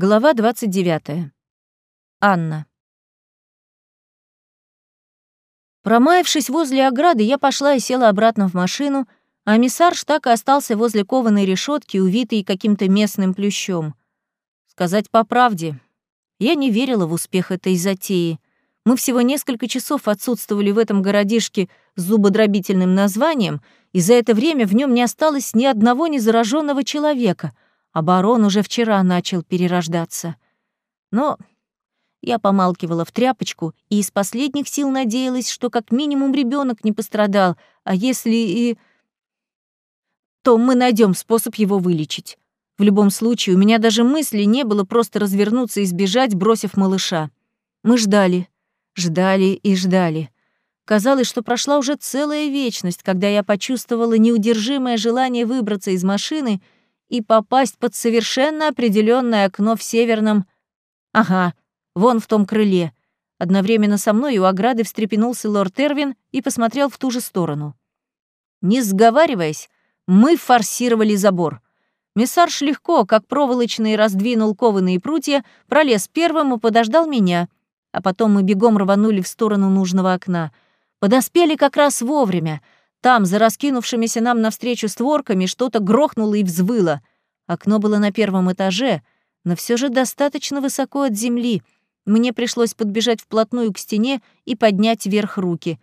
Глава 29. Анна. Промаявшись возле ограды, я пошла и села обратно в машину, а миссарж так и остался возле кованой решетки, увитый каким-то местным плющом. Сказать по правде, я не верила в успех этой затеи. Мы всего несколько часов отсутствовали в этом городишке с зубодробительным названием, и за это время в нем не осталось ни одного незараженного человека — барон уже вчера начал перерождаться. Но я помалкивала в тряпочку и из последних сил надеялась, что как минимум ребенок не пострадал, а если и... то мы найдем способ его вылечить. В любом случае, у меня даже мысли не было просто развернуться и сбежать, бросив малыша. Мы ждали, ждали и ждали. Казалось, что прошла уже целая вечность, когда я почувствовала неудержимое желание выбраться из машины — и попасть под совершенно определенное окно в северном... Ага, вон в том крыле. Одновременно со мной у ограды встрепенулся лорд Эрвин и посмотрел в ту же сторону. Не сговариваясь, мы форсировали забор. Мессарш легко, как проволочный, раздвинул кованые прутья, пролез первым и подождал меня, а потом мы бегом рванули в сторону нужного окна. Подоспели как раз вовремя — там, за раскинувшимися нам навстречу створками, что-то грохнуло и взвыло. Окно было на первом этаже, но все же достаточно высоко от земли. Мне пришлось подбежать вплотную к стене и поднять вверх руки.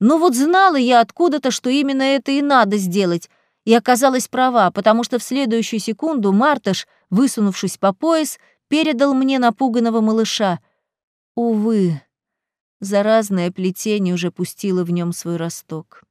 Но вот знала я откуда-то, что именно это и надо сделать, и оказалась права, потому что в следующую секунду Мартыш, высунувшись по пояс, передал мне напуганного малыша. Увы, заразное плетение уже пустило в нем свой росток.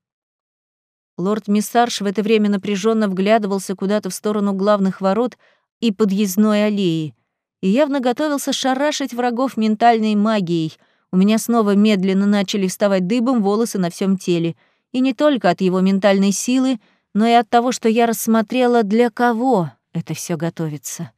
Лорд Миссарш в это время напряженно вглядывался куда-то в сторону главных ворот и подъездной аллеи, и явно готовился шарашить врагов ментальной магией. У меня снова медленно начали вставать дыбом волосы на всем теле, и не только от его ментальной силы, но и от того, что я рассмотрела, для кого это все готовится.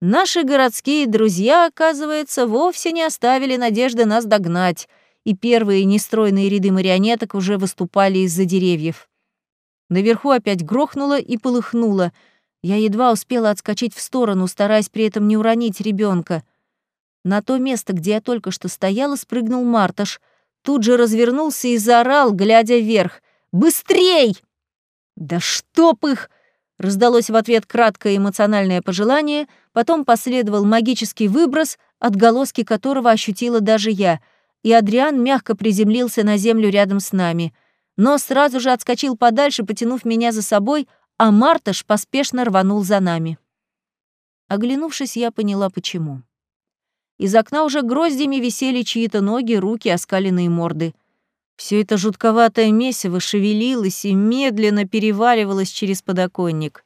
Наши городские друзья, оказывается, вовсе не оставили надежды нас догнать — и первые нестройные ряды марионеток уже выступали из-за деревьев. Наверху опять грохнуло и полыхнуло. Я едва успела отскочить в сторону, стараясь при этом не уронить ребенка. На то место, где я только что стояла, спрыгнул Марташ. Тут же развернулся и заорал, глядя вверх. «Быстрей!» «Да чтоб их!» Раздалось в ответ краткое эмоциональное пожелание, потом последовал магический выброс, отголоски которого ощутила даже я — и Адриан мягко приземлился на землю рядом с нами, но сразу же отскочил подальше, потянув меня за собой, а Марташ поспешно рванул за нами. Оглянувшись, я поняла, почему. Из окна уже гроздями висели чьи-то ноги, руки, оскаленные морды. Все это жутковатое месиво шевелилось и медленно переваливалось через подоконник.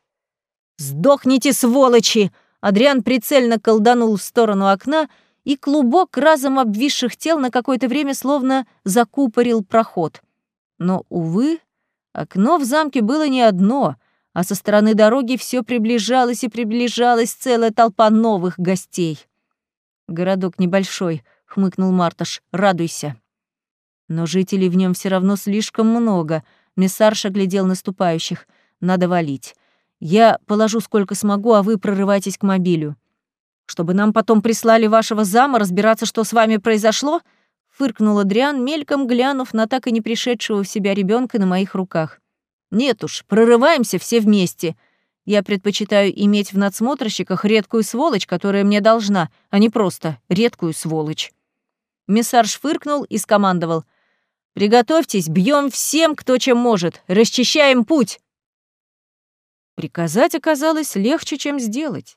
«Сдохните, сволочи!» Адриан прицельно колданул в сторону окна — и клубок разом обвисших тел на какое-то время словно закупорил проход. Но, увы, окно в замке было не одно, а со стороны дороги все приближалось и приближалась целая толпа новых гостей. «Городок небольшой», — хмыкнул Марташ, — «радуйся». Но жителей в нем все равно слишком много. Мессарша глядел наступающих. Надо валить. Я положу сколько смогу, а вы прорывайтесь к мобилю чтобы нам потом прислали вашего зама разбираться, что с вами произошло?» — фыркнул Адриан, мельком глянув на так и не пришедшего в себя ребенка на моих руках. «Нет уж, прорываемся все вместе. Я предпочитаю иметь в надсмотрщиках редкую сволочь, которая мне должна, а не просто редкую сволочь». Мессарж фыркнул и скомандовал. «Приготовьтесь, бьем всем, кто чем может, расчищаем путь!» Приказать оказалось легче, чем сделать.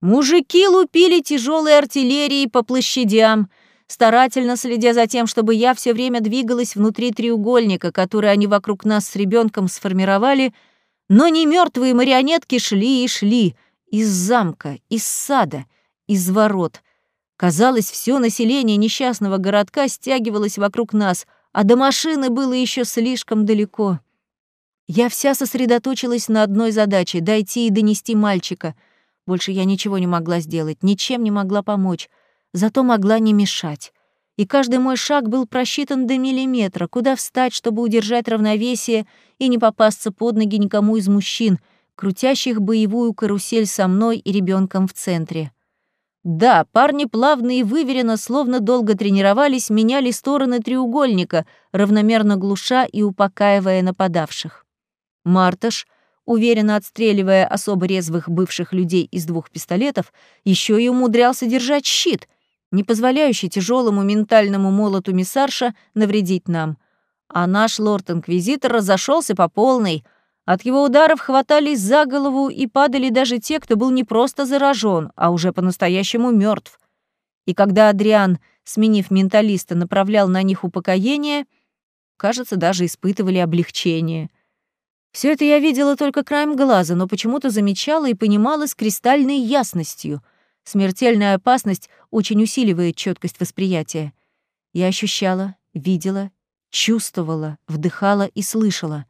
Мужики лупили тяжелой артиллерией по площадям, старательно следя за тем, чтобы я все время двигалась внутри треугольника, который они вокруг нас с ребенком сформировали, но не мертвые марионетки шли и шли из замка, из сада, из ворот. Казалось, все население несчастного городка стягивалось вокруг нас, а до машины было еще слишком далеко. Я вся сосредоточилась на одной задаче — дойти и донести мальчика — больше я ничего не могла сделать, ничем не могла помочь, зато могла не мешать. И каждый мой шаг был просчитан до миллиметра, куда встать, чтобы удержать равновесие и не попасться под ноги никому из мужчин, крутящих боевую карусель со мной и ребенком в центре. Да, парни плавно и выверенно, словно долго тренировались, меняли стороны треугольника, равномерно глуша и упокаивая нападавших. Марташ, уверенно отстреливая особо резвых бывших людей из двух пистолетов, еще и умудрялся держать щит, не позволяющий тяжелому ментальному молоту миссарша навредить нам. А наш лорд-инквизитор разошелся по полной — от его ударов хватались за голову и падали даже те, кто был не просто заражен, а уже по-настоящему мертв. И когда Адриан, сменив менталиста, направлял на них упокоение, кажется, даже испытывали облегчение. Все это я видела только краем глаза, но почему-то замечала и понимала с кристальной ясностью. Смертельная опасность очень усиливает четкость восприятия. Я ощущала, видела, чувствовала, вдыхала и слышала.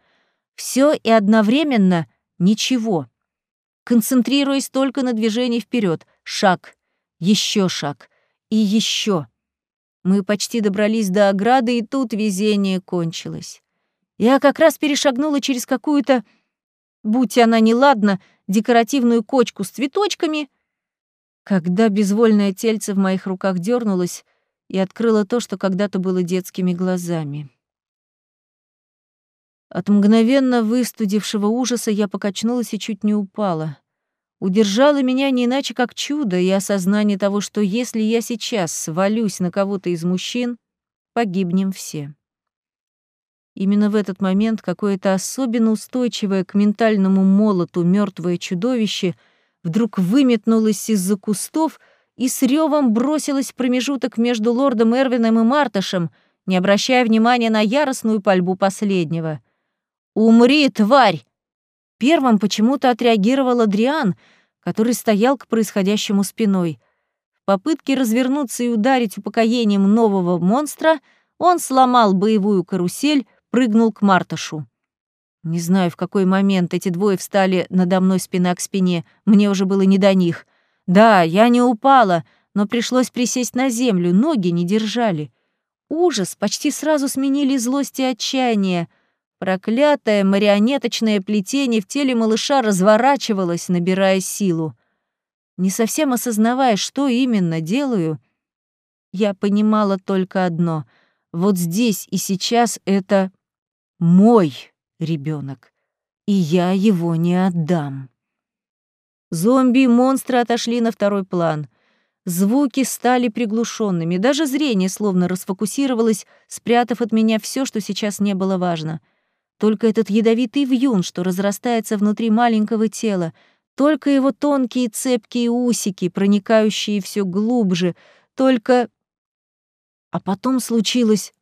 Все и одновременно ничего. Концентрируясь только на движении вперед, шаг, еще шаг и еще. Мы почти добрались до ограды, и тут везение кончилось. Я как раз перешагнула через какую-то, будь она неладна, декоративную кочку с цветочками, когда безвольное тельце в моих руках дернулось и открыло то, что когда-то было детскими глазами. От мгновенно выстудившего ужаса я покачнулась и чуть не упала. Удержало меня не иначе как чудо и осознание того, что если я сейчас свалюсь на кого-то из мужчин, погибнем все. Именно в этот момент какое-то особенно устойчивое к ментальному молоту мертвое чудовище вдруг выметнулось из-за кустов и с ревом бросилось в промежуток между лордом Эрвином и Мартышем, не обращая внимания на яростную пальбу последнего — «Умри, тварь!» Первым почему-то отреагировал Адриан, который стоял к происходящему спиной. В попытке развернуться и ударить упокоением нового монстра он сломал боевую карусель, прыгнул к Марташу. Не знаю, в какой момент эти двое встали надо мной спина к спине, мне уже было не до них. Да, я не упала, но пришлось присесть на землю, ноги не держали. Ужас почти сразу сменили злость и отчаяние — Проклятое марионеточное плетение в теле малыша разворачивалось, набирая силу. Не совсем осознавая, что именно делаю, я понимала только одно. Вот здесь и сейчас это мой ребенок, и я его не отдам. Зомби и монстры отошли на второй план. Звуки стали приглушенными, даже зрение словно расфокусировалось, спрятав от меня все, что сейчас не было важно — только этот ядовитый вьюн, что разрастается внутри маленького тела, только его тонкие цепкие усики, проникающие все глубже, только... А потом случилось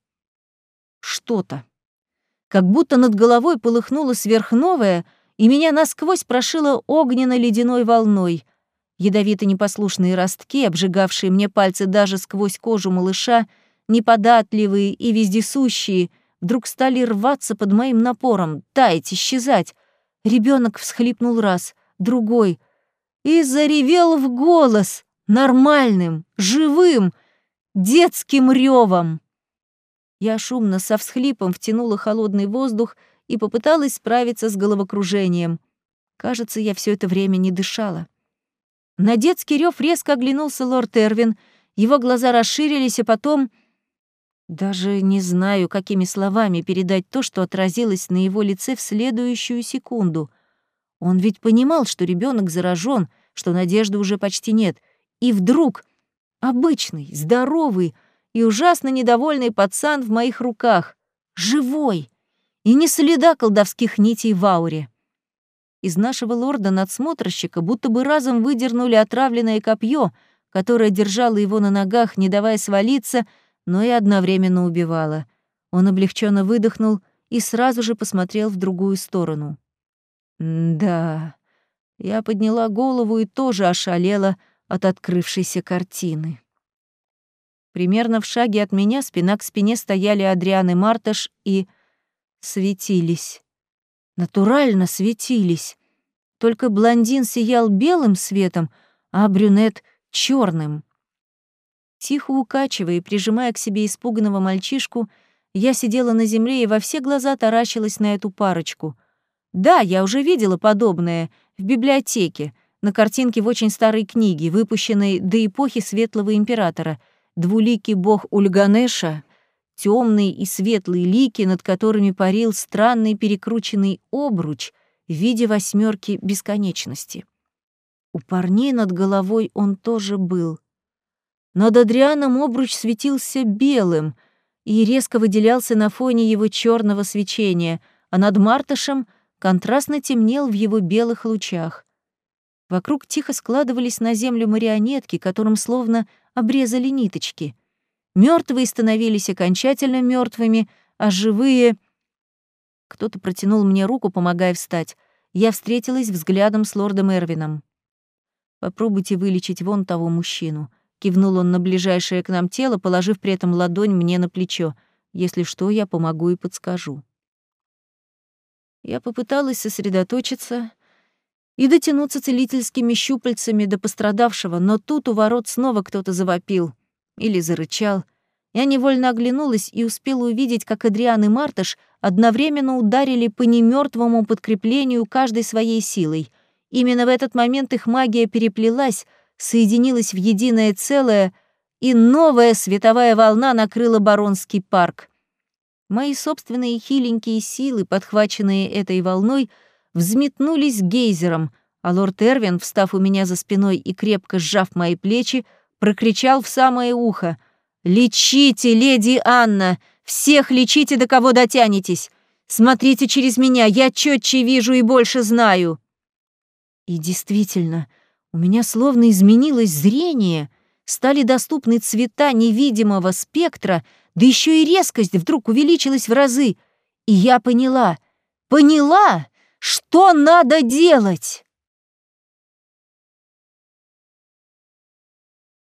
что-то. Как будто над головой полыхнуло сверхновое, и меня насквозь прошило огненно-ледяной волной. Ядовито-непослушные ростки, обжигавшие мне пальцы даже сквозь кожу малыша, неподатливые и вездесущие — вдруг стали рваться под моим напором, таять, исчезать. Ребенок всхлипнул раз, другой, и заревел в голос, нормальным, живым, детским ревом. Я шумно со всхлипом втянула холодный воздух и попыталась справиться с головокружением. Кажется, я все это время не дышала. На детский рев резко оглянулся лорд Эрвин, его глаза расширились, а потом даже не знаю, какими словами передать то, что отразилось на его лице в следующую секунду. Он ведь понимал, что ребенок заражен, что надежды уже почти нет. И вдруг обычный, здоровый и ужасно недовольный пацан в моих руках. Живой! И не следа колдовских нитей в ауре. Из нашего лорда-надсмотрщика будто бы разом выдернули отравленное копье, которое держало его на ногах, не давая свалиться — но и одновременно убивала. Он облегченно выдохнул и сразу же посмотрел в другую сторону. «Да...» Я подняла голову и тоже ошалела от открывшейся картины. Примерно в шаге от меня спина к спине стояли Адриан и Марташ и светились. Натурально светились. Только блондин сиял белым светом, а брюнет — черным. Тихо укачивая и прижимая к себе испуганного мальчишку, я сидела на земле и во все глаза таращилась на эту парочку. Да, я уже видела подобное в библиотеке, на картинке в очень старой книге, выпущенной до эпохи Светлого Императора. Двуликий бог Ульганеша, темные и светлые лики, над которыми парил странный перекрученный обруч в виде восьмерки бесконечности. У парней над головой он тоже был. Над Адрианом обруч светился белым и резко выделялся на фоне его черного свечения, а над Мартышем контрастно темнел в его белых лучах. Вокруг тихо складывались на землю марионетки, которым словно обрезали ниточки. Мертвые становились окончательно мертвыми, а живые... Кто-то протянул мне руку, помогая встать. Я встретилась взглядом с лордом Эрвином. «Попробуйте вылечить вон того мужчину», — кивнул он на ближайшее к нам тело, положив при этом ладонь мне на плечо. «Если что, я помогу и подскажу». Я попыталась сосредоточиться и дотянуться целительскими щупальцами до пострадавшего, но тут у ворот снова кто-то завопил или зарычал. Я невольно оглянулась и успела увидеть, как Адриан и Мартыш одновременно ударили по немертвому подкреплению каждой своей силой. Именно в этот момент их магия переплелась, соединилась в единое целое, и новая световая волна накрыла Баронский парк. Мои собственные хиленькие силы, подхваченные этой волной, взметнулись гейзером, а лорд Эрвин, встав у меня за спиной и крепко сжав мои плечи, прокричал в самое ухо. «Лечите, леди Анна! Всех лечите, до кого дотянетесь! Смотрите через меня, я четче вижу и больше знаю!» И действительно, у меня словно изменилось зрение, стали доступны цвета невидимого спектра, да еще и резкость вдруг увеличилась в разы. И я поняла, поняла, что надо делать!